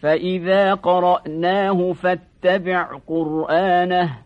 فإذا قرأناه فاتبع قرآنه